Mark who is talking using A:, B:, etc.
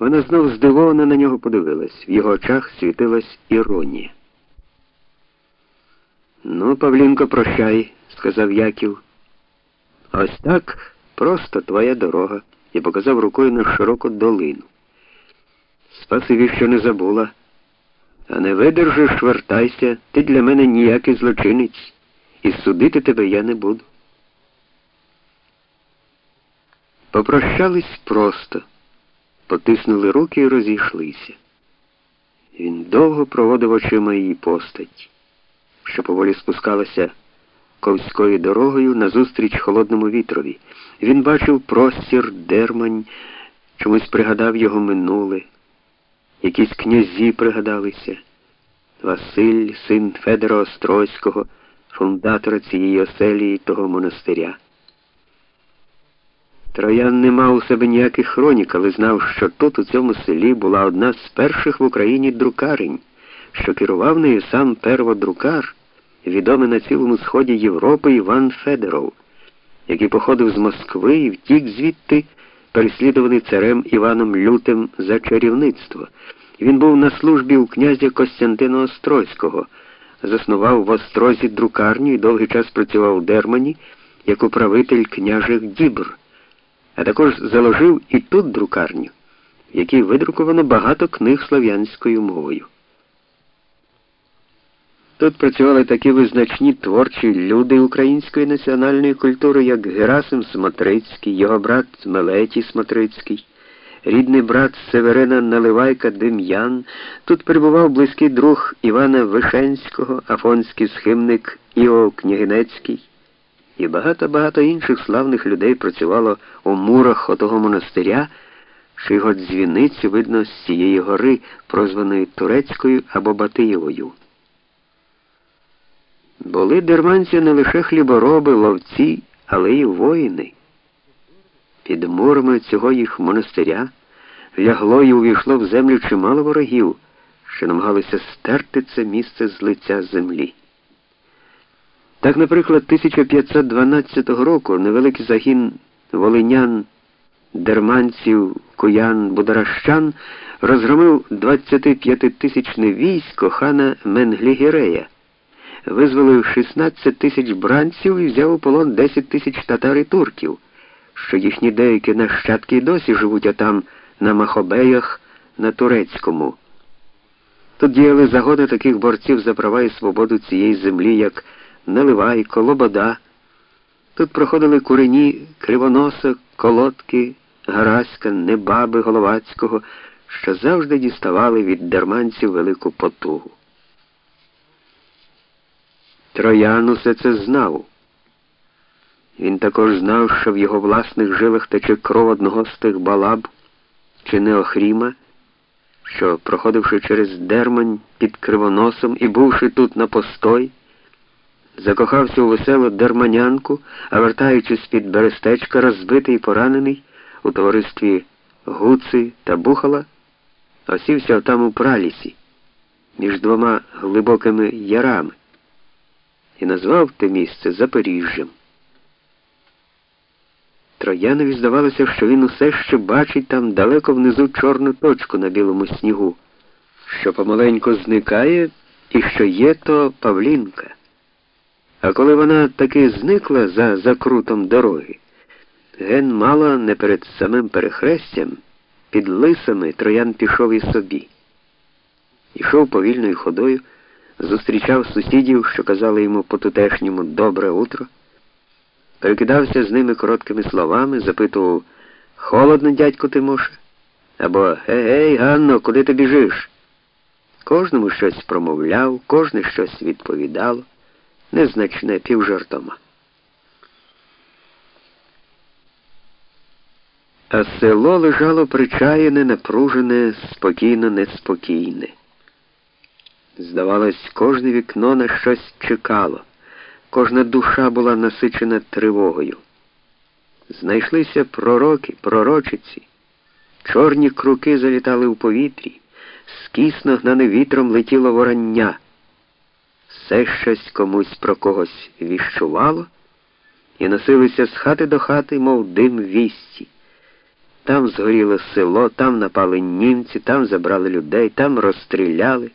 A: Вона знов здивовано на нього подивилась. В його очах світилась іронія. Ну, Павлінко, прощай, сказав Яків. Ось так просто твоя дорога, і показав рукою на широку долину. Спасибі, що не забула. А не видержиш, вертайся, ти для мене ніякий злочинець, і судити тебе я не буду. Попрощались просто, потиснули руки і розійшлися. Він довго проводив очима її постать, що поволі спускалася ковською дорогою назустріч холодному вітрові. Він бачив простір, дермань, чомусь пригадав його минуле. Якісь князі пригадалися. Василь, син Федора Острозького, фундатора цієї оселі і того монастиря. Троян не мав у себе ніяких хронік, але знав, що тут, у цьому селі, була одна з перших в Україні друкарень, що керував нею сам перводрукар, відомий на цілому сході Європи Іван Федоров, який походив з Москви і втік звідти, переслідуваний царем Іваном Лютим за чарівництво. Він був на службі у князя Костянтина Острозького, заснував в Острозі друкарню і довгий час працював у Дермані як управитель княжих дібр а також заложив і тут друкарню, в якій видруковано багато книг слов'янською мовою. Тут працювали такі визначні творчі люди української національної культури, як Герасим Смотрицький, його брат Мелетій Смотрицький, рідний брат Северина Наливайка Дем'ян. Тут перебував близький друг Івана Вишенського, афонський схимник Іо Княгинецький і багато-багато інших славних людей працювало у мурах отого монастиря, що його дзвіницю видно з цієї гори, прозваної Турецькою або Батиєвою. Були дерманці не лише хлібороби, ловці, але й воїни. Під мурами цього їх монастиря лягло і увійшло в землю чимало ворогів, що намагалися стерти це місце з лиця землі. Так, наприклад, 1512 року невеликий загін волинян, дерманців, куян, бударащан розгромив 25-тисячне військо хана Менглігірея, визволив 16 тисяч бранців і взяв у полон 10 тисяч татар і турків, що їхні деякі нащадки й досі живуть отам на Махобеях на турецькому. Тут діяли загони таких борців за права і свободу цієї землі, як Наливайко, Лобода. Тут проходили курені кривоноса, колодки, Гараська, Небаби Головацького, що завжди діставали від дерманців велику потугу. Троян усе це знав. Він також знав, що в його власних жилах тече кров одного з тих балаб чи Неохріма, що, проходивши через дермань під кривоносом і бувши тут на постой, закохався у веселу дерманянку, а вертаючись під берестечка, розбитий і поранений у товаристві Гуци та Бухала, осівся там у пралісі між двома глибокими ярами і назвав те місце Запоріжжям. Троянові здавалося, що він усе ще бачить там далеко внизу чорну точку на білому снігу, що помаленьку зникає і що є то Павлінка. А коли вона таки зникла за закрутом дороги, ген мало не перед самим перехрестям, під лисами троян пішов і собі. Ішов повільною ходою, зустрічав сусідів, що казали йому по тутешньому добре утро, перекидався з ними короткими словами, запитував Холодно, дядько Тимоше? Або Гей, Ганно, куди ти біжиш? Кожному щось промовляв, кожне щось відповідало незначне півжартома. А село лежало причаяне, напружене, спокійно, неспокійне. Здавалось, кожне вікно на щось чекало, кожна душа була насичена тривогою. Знайшлися пророки, пророчиці, чорні круки залітали у повітрі, скісно гнане вітром летіло ворання все щось комусь про когось віщувало і носилися з хати до хати, мов дим вісті. там згоріло село, там напали німці, там забрали людей, там розстріляли.